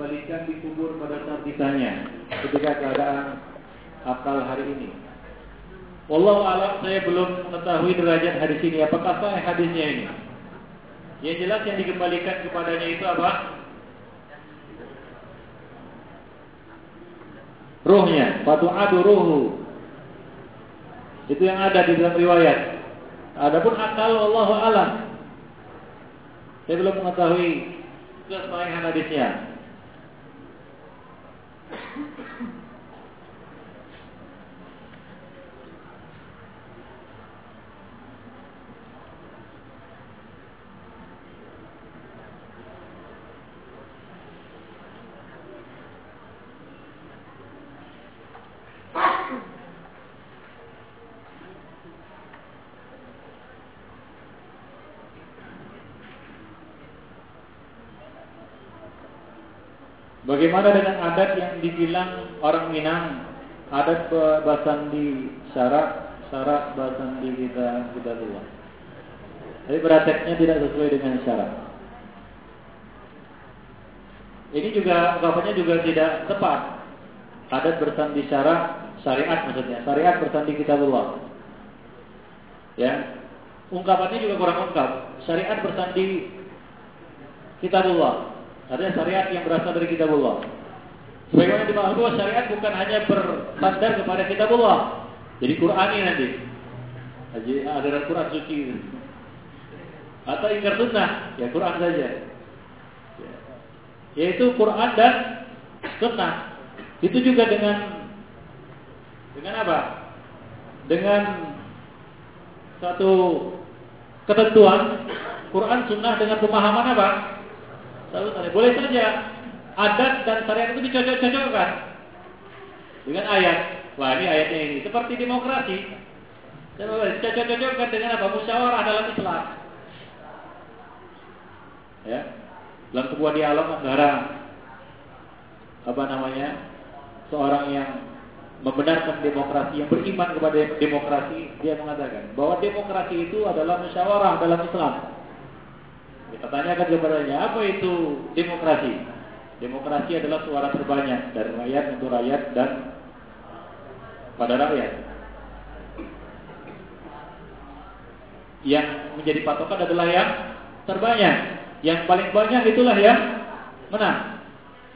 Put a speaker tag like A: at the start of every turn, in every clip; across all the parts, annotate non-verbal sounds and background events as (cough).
A: dikembalikan dikubur pada saat ditanya ketika keadaan akal hari ini. Wallahu alam saya belum mengetahui derajat hadis ini. Apakah sahih hadisnya ini? Yang jelas yang dikembalikan kepadanya itu apa? Ruhnya, fatu'adu ruhu. Itu yang ada di dalam riwayat. Adapun akal wallahu alam. Saya belum mengetahui kesahihan hadisnya. Bagaimana dengan adat yang dibilang orang Minang adat bahasan di syarat syarat bahasan di kita kita luar. Tapi prakteknya tidak sesuai dengan syarat. Ini juga ungkapannya juga tidak tepat. Adat bersandi syarat syariat maksudnya. Syariat bersandi kitabullah. Ya. Ungkapannya juga kurang lengkap. Syariat bersandi kitabullah. Artinya syariat yang berasal dari kitabullah. Sebagaimana dipahami bahwa syariat bukan hanya bersandar kepada kitabullah. Jadi Qur'ani nanti. Jadi ada Quran suci. Atau ingkar sunnah, ya Quran saja. Yaitu Quran dan sunnah. Itu juga dengan dengan apa? Dengan satu ketentuan Quran sunnah dengan pemahaman apa? Lalu boleh saja adat dan syariat itu dicocok-cocokkan dengan ayat. Wah ini ayatnya ini seperti demokrasi. Cocok-cocokkan dengan apa? Musyawarah dalam Islam. Ya, dalam sebuah dialog antara apa namanya seorang yang membenarkan demokrasi yang beriman kepada demokrasi dia mengatakan bahwa demokrasi itu adalah musyawarah dalam Islam kita tanyakan kepadanya, apa itu demokrasi? Demokrasi adalah suara terbanyak dari rakyat untuk rakyat dan pada rakyat. Yang menjadi patokan adalah yang terbanyak. Yang paling banyak itulah yang menang.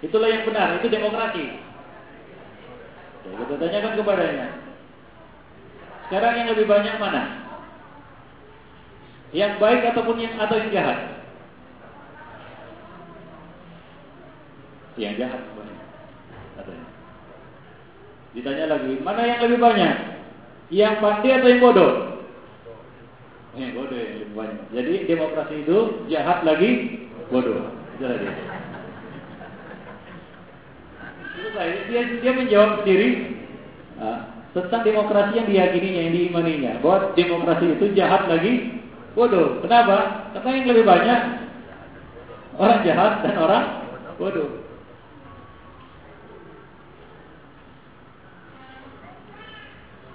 A: Itulah yang benar, itu demokrasi. Kita tanyakan kepadanya. Sekarang yang lebih banyak mana? Yang baik ataupun yang atau yang jahat? Yang jahat semuanya. Katanya. Ditanya lagi, mana yang lebih banyak? Yang pandai atau yang bodoh? Yang bodoh yang lebih banyak. Jadi demokrasi itu jahat lagi bodoh. Itu dia. Dia, dia menjawab sendiri uh, tentang demokrasi yang diyakininya, yang diimaninya. Bahwa demokrasi itu jahat lagi bodoh. Kenapa? Karena yang lebih banyak orang jahat dan orang bodoh.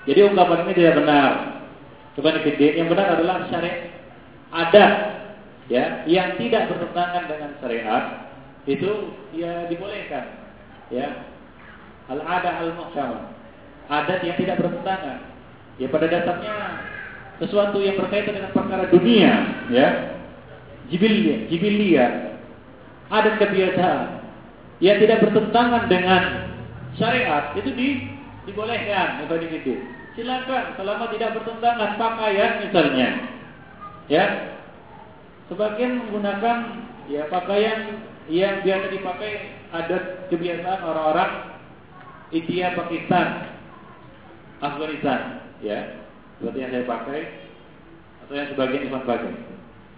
A: Jadi ungkapan ini tidak benar. Kebanyakan yang benar adalah syariat adat ya yang tidak bertentangan dengan syariat itu ya dibolehkan ya. Al ada al muhkam adat yang tidak bertentangan. Ya pada dasarnya sesuatu yang berkaitan dengan perkara dunia ya. Jibilia jibilia. Adat kebiasaan yang tidak bertentangan dengan syariat itu di, dibolehkan. Ibn Silakan selama tidak bertentangan pakaian misalnya. Ya. Sebagian menggunakan ya pakaian yang biasa dipakai adat kebiasaan orang-orang India, Pakistan, Afghanistan, ya. Seperti yang saya pakai atau yang sebagian Ivan pakai.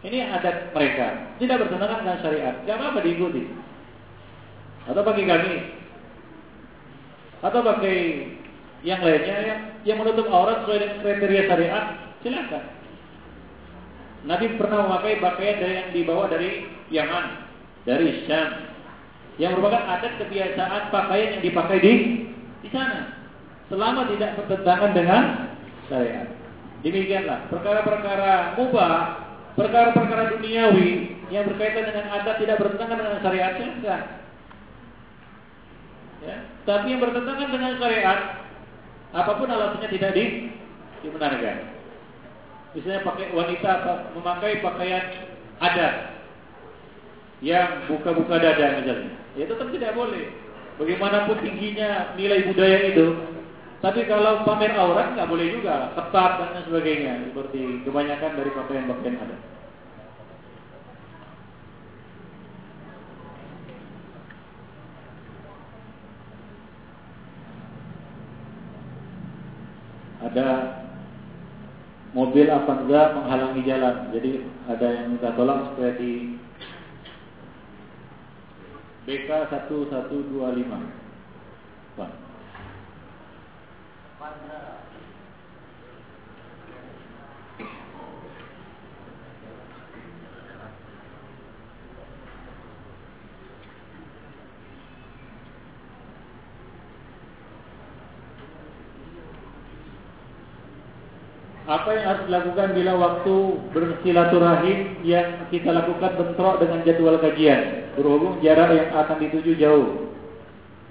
A: Ini adat mereka, tidak bertentangan dengan syariat. Gak apa-apa diikuti. Atau bagi kami, atau pakai yang lainnya yang, yang menutup aurat sesuai kriteria syariat, silakan. Nabi pernah memakai pakaian dari yang dibawa dari Yaman, dari Syam, yang merupakan adat kebiasaan pakaian yang dipakai di di sana, selama tidak bertentangan dengan syariat. Demikianlah perkara-perkara mubah, perkara-perkara duniawi yang berkaitan dengan adat tidak bertentangan dengan syariat silakan. Ya. Tapi yang bertentangan dengan syariat, apa pun alasannya tidak di, dibenarkan. Misalnya pakai wanita memakai pakaian adat yang buka-buka dada misalnya, ya tetap tidak boleh. Bagaimanapun tingginya nilai budaya itu, tapi kalau pamer aurat nggak boleh juga, ketat dan sebagainya, seperti kebanyakan dari pakaian-pakaian adat. Ada mobil Avanza menghalangi jalan. Jadi ada yang minta tolong supaya di BK 1125. Pak. Apa yang harus dilakukan bila waktu bersilaturahim yang kita lakukan bentrok dengan jadwal kajian? Berhubung jarak yang akan dituju jauh.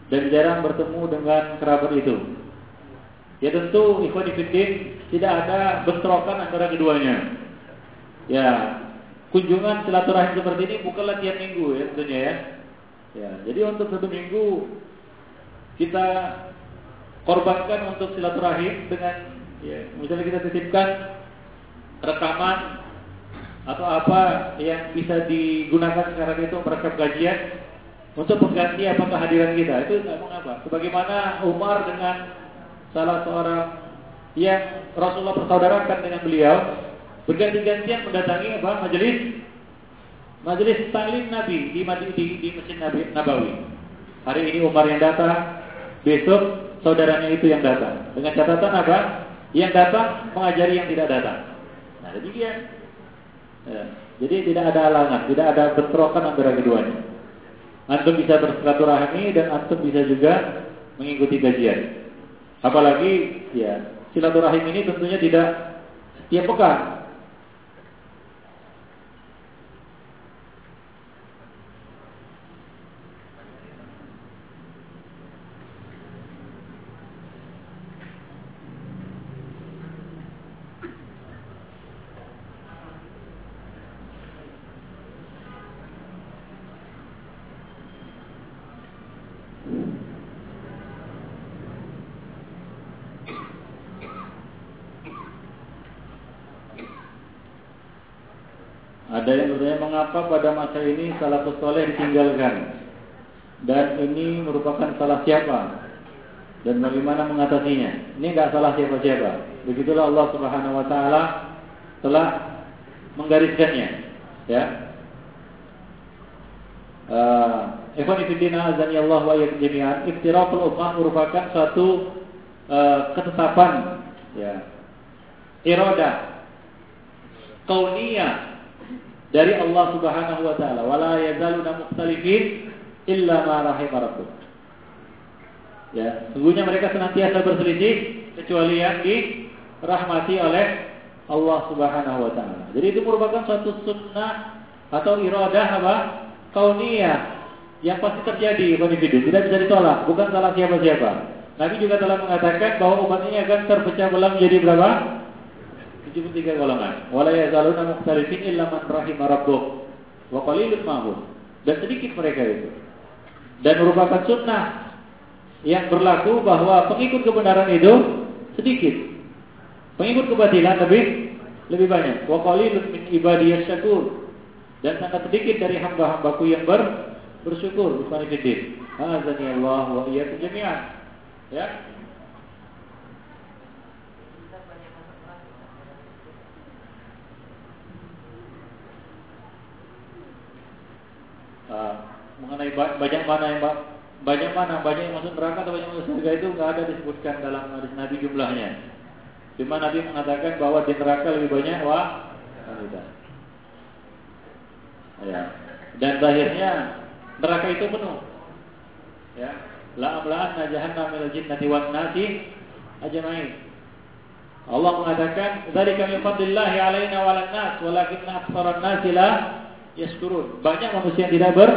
A: Dan jarang bertemu dengan kerabat itu. Ya tentu ikhwan tidak ada bentrokan antara keduanya. Ya kunjungan silaturahim seperti ini bukanlah tiap minggu ya tentunya ya. Ya jadi untuk satu minggu kita korbankan untuk silaturahim dengan Ya, misalnya kita titipkan rekaman atau apa yang bisa digunakan sekarang itu merekam kajian untuk mengganti apa kehadiran kita itu memang apa? Sebagaimana Umar dengan salah seorang yang Rasulullah persaudarakan dengan beliau berganti-gantian mendatangi apa majelis majelis taklim Nabi di di, di Masjid Nabi Nabawi. Hari ini Umar yang datang, besok saudaranya itu yang datang. Dengan catatan apa? Yang datang mengajari yang tidak datang. Nah, demikian. Ya. Jadi tidak ada halangan, tidak ada bentrokan antara keduanya. Antum bisa bersilaturahmi dan antum bisa juga mengikuti kajian. Apalagi ya silaturahim ini tentunya tidak setiap pekan, Ada yang bertanya mengapa pada masa ini salafus soleh ditinggalkan dan ini merupakan salah siapa dan bagaimana mengatasinya? Ini enggak salah siapa-siapa. Begitulah Allah Subhanahu Wa Taala telah menggariskannya. Ya. Ikhwan fillah azan Allah wa jami'an. Iftiraqul ummah merupakan suatu uh, ketetapan ya. Irada kauniyah dari Allah Subhanahu wa taala. Wala yazaluna mukhtalifin illa ma rahim rabbuk. Ya, sungguhnya mereka senantiasa berselisih kecuali yang dirahmati oleh Allah Subhanahu wa taala. Jadi itu merupakan suatu sunnah atau iradah apa? kauniyah yang pasti terjadi individu, tidak bisa ditolak, bukan salah siapa-siapa. Nabi juga telah mengatakan bahwa umat ini akan terpecah belah menjadi berapa? 73 golongan. Wala yazaluna mukhtalifin illa man rahima rabbuk. Wa qalilun mahum. Dan sedikit mereka itu. Dan merupakan sunnah yang berlaku bahwa pengikut kebenaran itu sedikit. Pengikut kebatilan lebih lebih banyak. Wa qalilun min ibadiyas syakur. Dan sangat sedikit dari hamba-hambaku yang ber, bersyukur. Bukan Allah wa iyyakum jami'an. Ya, uh, mengenai banyak mana yang banyak mana banyak yang masuk neraka atau banyak yang masuk surga itu nggak ada disebutkan dalam hadis Nabi jumlahnya. Cuma Nabi mengatakan bahwa di neraka lebih banyak wah wanita. Ya. Dan zahirnya neraka itu penuh. Ya. La amlaan jahannam min al-jinnati wan nasi ajma'in. Allah mengatakan, "Dzalika min fadlillahi 'alaina 'alan nas, walakinna aktsaran nasi la yaskurun. Banyak manusia yang tidak ber,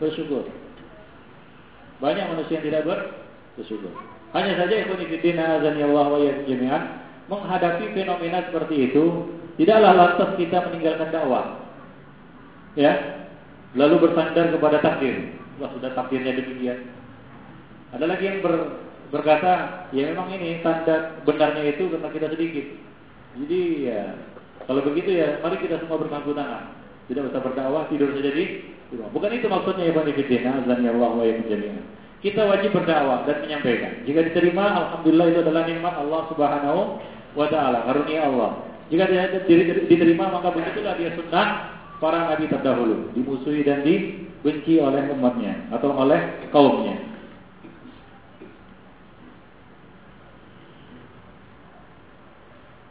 A: bersyukur. Banyak manusia yang tidak bersyukur. Hanya saja ikhwan fillah azan Allah wa jami'an menghadapi fenomena seperti itu tidaklah lantas kita meninggalkan dakwah. Ya. Lalu bersandar kepada takdir. Wah, sudah takdirnya demikian. Ada lagi yang ber, berkata, ya memang ini tanda benarnya itu karena kita sedikit. Jadi ya kalau begitu ya mari kita semua bersangkut tangan. Tidak usah berdakwah, tidur saja di rumah. Bukan itu maksudnya Ibn Fiddin, azan ya Allah wa Kita wajib berdakwah dan menyampaikan. Jika diterima, alhamdulillah itu adalah nikmat Allah Subhanahu wa taala, karunia Allah. Jika tidak diterima, maka begitulah dia sunnah para nabi terdahulu, dimusuhi dan dibenci oleh umatnya atau oleh kaumnya.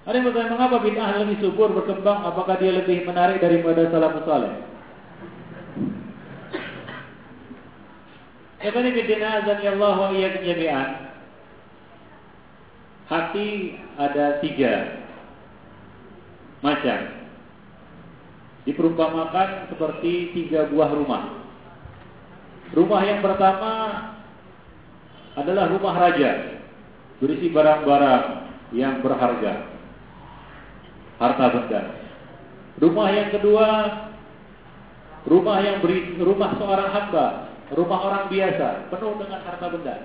A: Ada yang bertanya mengapa bid'ah lebih subur berkembang? Apakah dia lebih menarik daripada salafus saleh? Ibn bid'ah azan ya Allah wa jami'an. Hati ada tiga macam. Diperumpamakan seperti tiga buah rumah. Rumah yang pertama adalah rumah raja, berisi barang-barang yang berharga harta benda. Rumah yang kedua, rumah yang beri, rumah seorang hamba, rumah orang biasa, penuh dengan harta benda.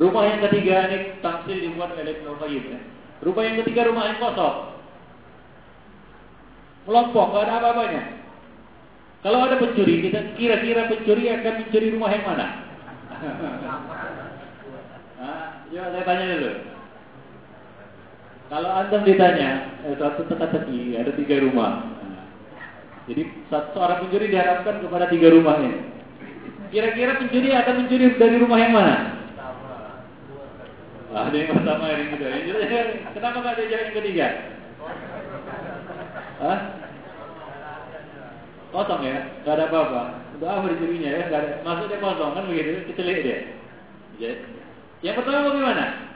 A: Rumah yang ketiga ini tamsil dibuat oleh Ibnu ya. Rumah yang ketiga rumah yang kosong. Melompok, nggak ada apa-apanya. Kalau ada pencuri, kita kira-kira pencuri akan mencuri rumah yang mana? nah, (laughs) ya saya tanya dulu. Kalau antum ditanya, eh, satu teka-teki, ada tiga rumah. Jadi satu seorang pencuri diharapkan kepada tiga rumahnya. Kira-kira pencuri akan mencuri dari rumah yang mana? Ah, ada yang pertama, yang kedua. Kenapa nggak ada yang ketiga? Hah? Kosong ya, nggak ada apa-apa. Udah apa dicurinya ya, nggak ada. Maksudnya kosong kan begitu, kecelik dia. Yang pertama bagaimana?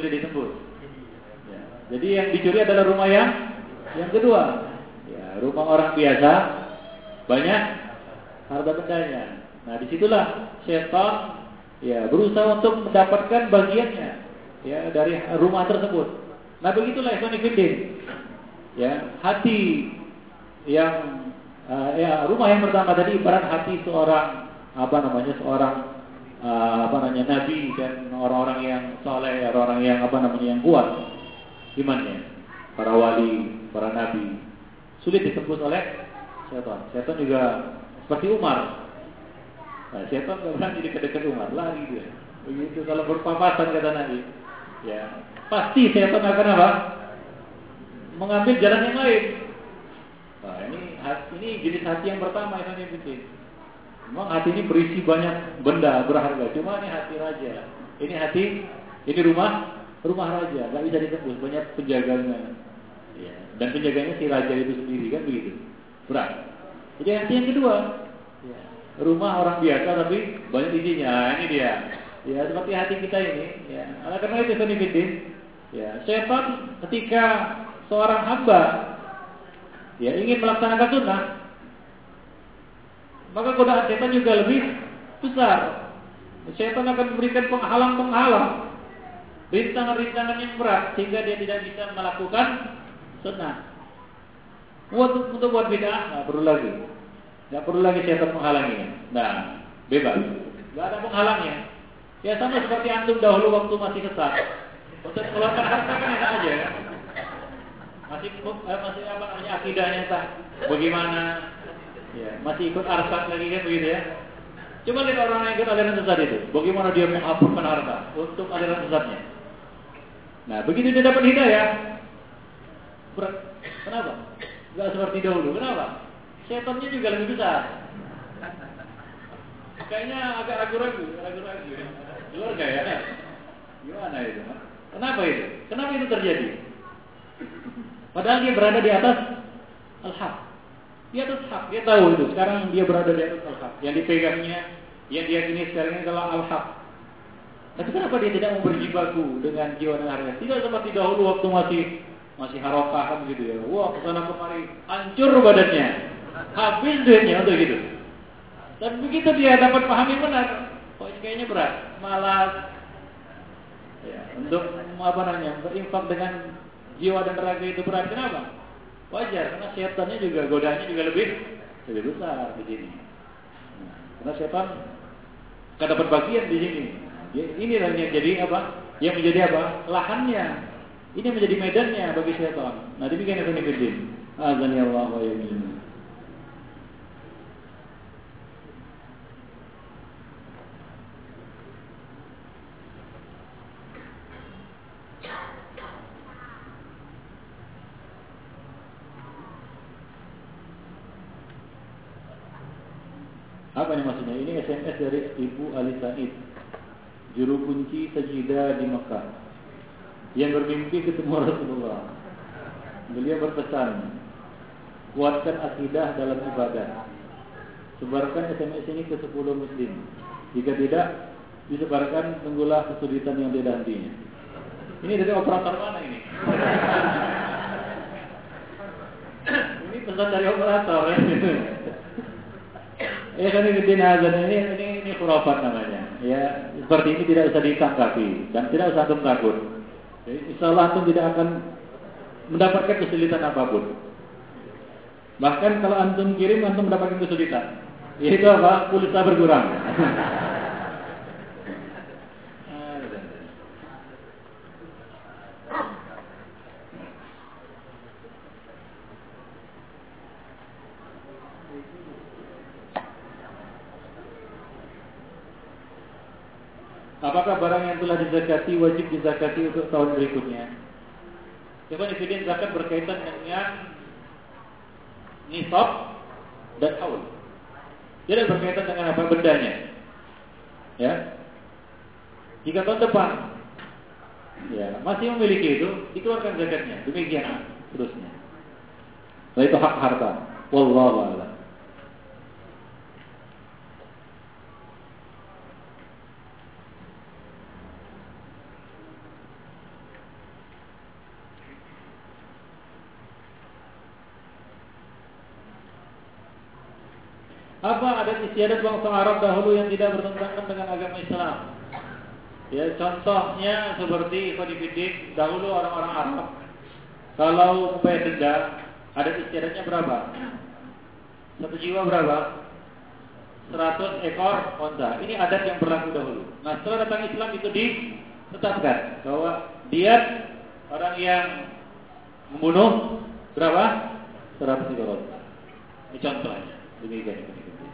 A: Sudah ditembus. Ya. Jadi yang dicuri adalah rumah yang yang kedua. Ya, rumah orang biasa banyak harta bendanya. Nah, di situlah setan ya berusaha untuk mendapatkan bagiannya ya dari rumah tersebut. Nah, begitulah Ibn Ya, hati yang uh, ya rumah yang pertama tadi ibarat hati seorang apa namanya seorang uh, apa namanya nabi dan orang-orang yang soleh, orang-orang yang apa namanya yang kuat imannya, para wali, para nabi sulit ditembus oleh setan. Setan juga seperti Umar. Nah, setan nggak berani dekat-dekat Umar lagi dia. Begitu kalau berpapasan kata Nabi, ya pasti setan akan apa? Mengambil jalan yang lain. Nah, ini ini jenis hati yang pertama yang penting. Memang hati ini berisi banyak benda berharga. Cuma ini hati raja. Ini hati, ini rumah, rumah raja. Gak bisa ditembus. Banyak penjaganya. Ya. Dan penjaganya si raja itu sendiri kan begitu. Berat. Jadi hati yang kedua, ya. rumah orang biasa tapi banyak isinya. Nah, ini dia. Ya seperti hati kita ini. Ya. Oleh karena itu Sanifidin, ya setan ketika seorang hamba ya ingin melaksanakan sunnah maka godaan setan juga lebih besar. Setan akan memberikan penghalang-penghalang, rintangan-rintangan yang berat sehingga dia tidak bisa melakukan sunnah. Untuk untuk buat bid'ah nggak perlu lagi, nggak perlu lagi setan menghalanginya. Nah, bebas, nggak ada penghalangnya. Ya sama seperti antum dahulu waktu masih sesat. Untuk mengeluarkan harta kan enak aja ya. Masih eh, masih apa namanya akidahnya tak bagaimana Ya, masih ikut arsat lagi kan begitu ya. Coba lihat orang yang ikut aliran sesat itu. Bagaimana dia menghapuskan harta untuk aliran sesatnya. Nah, begitu dia dapat hidayah. Berat. Kenapa? Gak seperti dahulu. Kenapa? Setannya juga lebih besar. Kayaknya agak ragu-ragu, ragu-ragu. Keluarga ya. Gimana itu? Kenapa itu? Kenapa itu terjadi? Padahal dia berada di atas al-haq. Dia atas hak, dia tahu itu. Sekarang dia berada di atas al-haq. Yang dipegangnya, yang dia kini sekarang ini adalah al-haq. Tapi kenapa dia tidak mau berjibaku dengan jiwa dan harga? Tidak seperti dahulu waktu masih masih harokah kan gitu ya. Wah, ke sana kemari, hancur badannya. Habis duitnya untuk gitu. Dan begitu dia dapat pahami benar, oh ini kayaknya berat, malas. Ya, untuk apa namanya, berinfak dengan jiwa dan raga itu berat. Kenapa? Wajar, karena setannya juga godaannya juga lebih lebih besar di sini. Nah, karena setan nggak dapat bagian di sini. Ya, ini yang jadi apa? Yang menjadi apa? Lahannya. Ini menjadi medannya bagi setan. Nah, demikian nih Azan ya Allah wa Apa ini maksudnya? Ini SMS dari Ibu Ali Said Juru kunci sajidah di Mekah Yang bermimpi ketemu Rasulullah. Beliau berpesan Kuatkan akidah dalam ibadah. Sebarkan SMS ini ke 10 muslim. Jika tidak Disebarkan tunggulah kesulitan yang tidak hentinya. Ini dari operator mana ini? (laughs) ini pesan dari operator (laughs) ya kan ini azan ini ini ini khurafat namanya. Ya, seperti ini tidak usah ditangkapi dan tidak usah antum takut. Insya Allah antum tidak akan mendapatkan kesulitan apa pun. Bahkan kalau antum kirim antum mendapatkan kesulitan. Yaitu apa? Pulsa berkurang. (laughs) Apakah barang yang telah dizakati wajib dizakati untuk tahun berikutnya? Coba dividen zakat berkaitan dengan nisab dan haul. Jadi berkaitan dengan apa bendanya. Ya. Jika tahun depan ya masih memiliki itu, dikeluarkan zakatnya. Demikian terusnya. Nah itu hak harta. Wallahu a'lam. Apa adat istiadat bangsa Arab dahulu yang tidak bertentangan dengan agama Islam? Ya, contohnya seperti Khadifidin dahulu orang-orang Arab kalau membayar denda, adat istiadatnya berapa? Satu jiwa berapa? 100 ekor onta. Ini adat yang berlaku dahulu. Nah, setelah datang Islam itu ditetapkan bahwa dia orang yang membunuh berapa? 100 ekor onta. Ini contohnya. Demikian.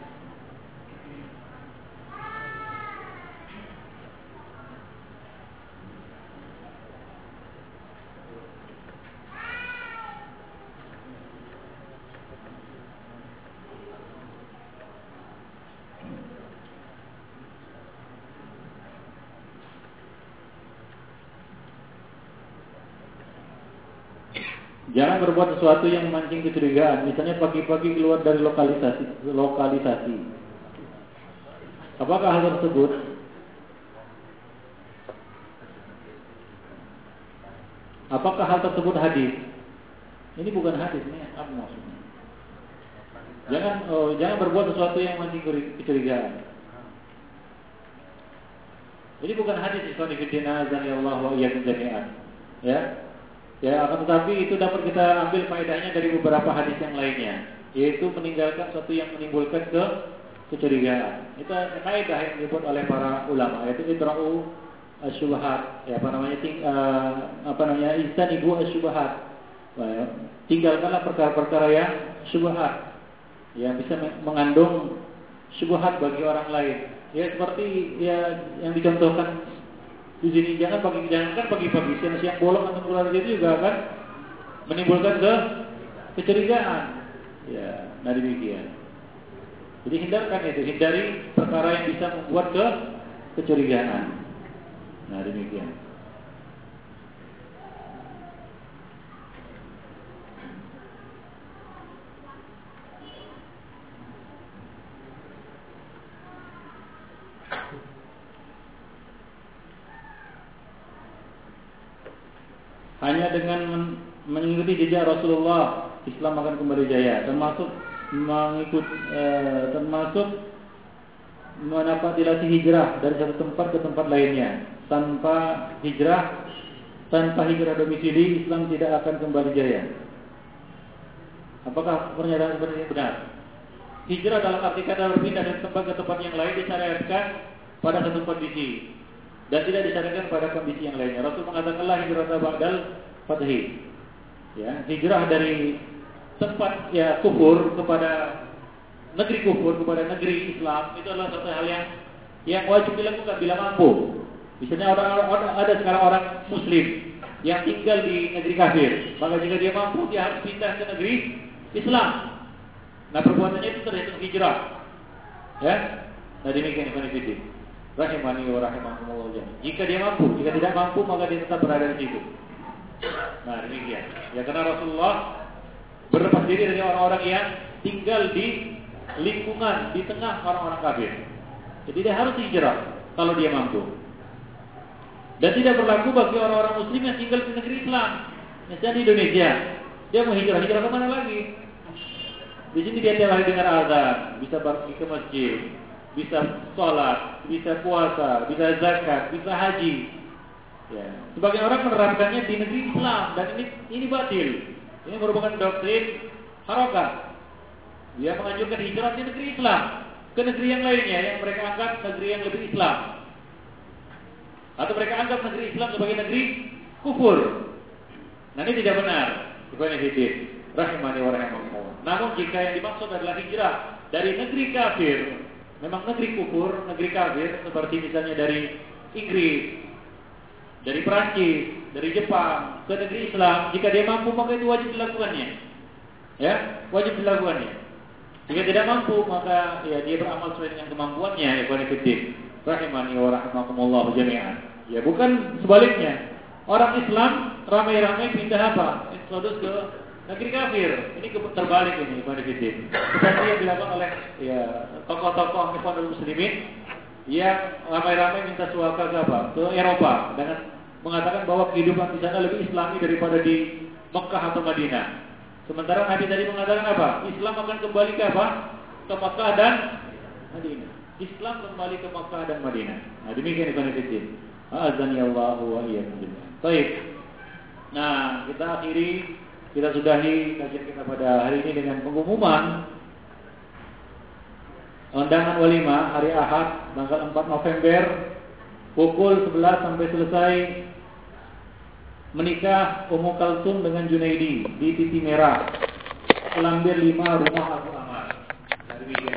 A: Jangan berbuat sesuatu yang memancing kecurigaan. Misalnya pagi-pagi keluar dari lokalisasi, lokalisasi. Apakah hal tersebut Apakah hal tersebut hadis? Ini bukan hadis, ini apa? Jangan oh, jangan berbuat sesuatu yang memancing kecurigaan. Ini bukan hadis Ikhwan Fillah azan ya Allah wa iyyakum jami'an. Ya, Ya, akan tetapi itu dapat kita ambil faedahnya dari beberapa hadis yang lainnya, yaitu meninggalkan sesuatu yang menimbulkan ke kecurigaan. Itu faedah yang disebut oleh para ulama, yaitu idra'u asyubhat, ya apa namanya ting, uh, apa namanya instan ibu asyubhat. Ya, tinggalkanlah perkara-perkara yang syubhat yang bisa mengandung syubhat bagi orang lain. Ya seperti ya yang dicontohkan di sini jangan pagi jangan kan pagi-pagi siang-siang bolong atau keluar itu juga akan menimbulkan ke kecurigaan. Ya, nah demikian. Jadi hindarkan itu, hindari perkara yang bisa membuat ke kecurigaan. Nah demikian. hanya dengan mengikuti jejak Rasulullah, Islam akan kembali jaya. Termasuk mengikut eh, termasuk menapati hijrah dari satu tempat ke tempat lainnya. Tanpa hijrah, tanpa hijrah domisili, Islam tidak akan kembali jaya. Apakah pernyataan seperti ini benar? Hijrah dalam arti kata berpindah dari tempat ke tempat yang lain disyariatkan pada satu kondisi dan tidak disyariatkan pada kondisi yang lainnya. Rasul mengatakanlah hijrah ba'dal fathi. Ya, hijrah dari tempat ya kufur kepada negeri kufur kepada negeri Islam itu adalah satu hal yang yang wajib dilakukan bila mampu. Misalnya orang, orang ada sekarang orang Muslim yang tinggal di negeri kafir, maka jika dia mampu dia harus pindah ke negeri Islam. Nah perbuatannya itu terhitung hijrah. Ya. Nah demikian Ibn Fidi. Rahimani wa rahimakumullah Jika dia mampu, jika tidak mampu maka dia tetap berada di situ. Nah demikian. Ya karena Rasulullah berlepas diri dari orang-orang yang tinggal di lingkungan di tengah orang-orang kafir. Jadi dia harus hijrah kalau dia mampu. Dan tidak berlaku bagi orang-orang muslim yang tinggal di negeri Islam. Misalnya di Indonesia, dia mau hijrah, hijrah ke mana lagi? Di sini dia tiap hari dengar azan, bisa pergi ke masjid, bisa sholat, bisa puasa, bisa zakat, bisa haji. Ya. Sebagian orang menerapkannya di negeri Islam dan ini ini batil. Ini merupakan doktrin harokat. Dia menganjurkan hijrah di negeri Islam ke negeri yang lainnya yang mereka anggap negeri yang lebih Islam. Atau mereka anggap negeri Islam sebagai negeri kufur. Nah ini tidak benar. Ikhwan rahimani wa rahimakumullah. Namun jika yang dimaksud adalah hijrah dari negeri kafir, memang negeri kufur, negeri kafir seperti misalnya dari Inggris, dari Prancis, dari Jepang ke negeri Islam, jika dia mampu maka itu wajib dilakukannya. Ya, wajib dilakukannya. Jika tidak mampu maka ya dia beramal sesuai dengan kemampuannya ya fillah. Rahimani wa rahimakumullah jami'an. Ya bukan sebaliknya. Orang Islam ramai-ramai pindah apa? Exodus ke negeri kafir. Ini terbalik ini Ibn Fiddin. Seperti yang dilakukan oleh ya tokoh-tokoh Muslimin yang ramai-ramai minta suaka ke apa? Ke Eropa dengan mengatakan bahwa kehidupan di sana lebih islami daripada di Mekah atau Madinah. Sementara Nabi tadi mengatakan apa? Islam akan kembali ke apa? Ke Mekah dan Madinah. Islam kembali ke Mekah dan Madinah. Nah, demikian Ibn Fiddin. Azani Allah wa iyyakum. Baik. Nah, kita akhiri kita sudahi kajian kita pada hari ini dengan pengumuman undangan walimah hari Ahad tanggal 4 November pukul 11 sampai selesai menikah Ummu Kalsum dengan Junaidi di Titi Merah. Selambir 5 Rumah Abu Amar. Dari